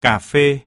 cà phê.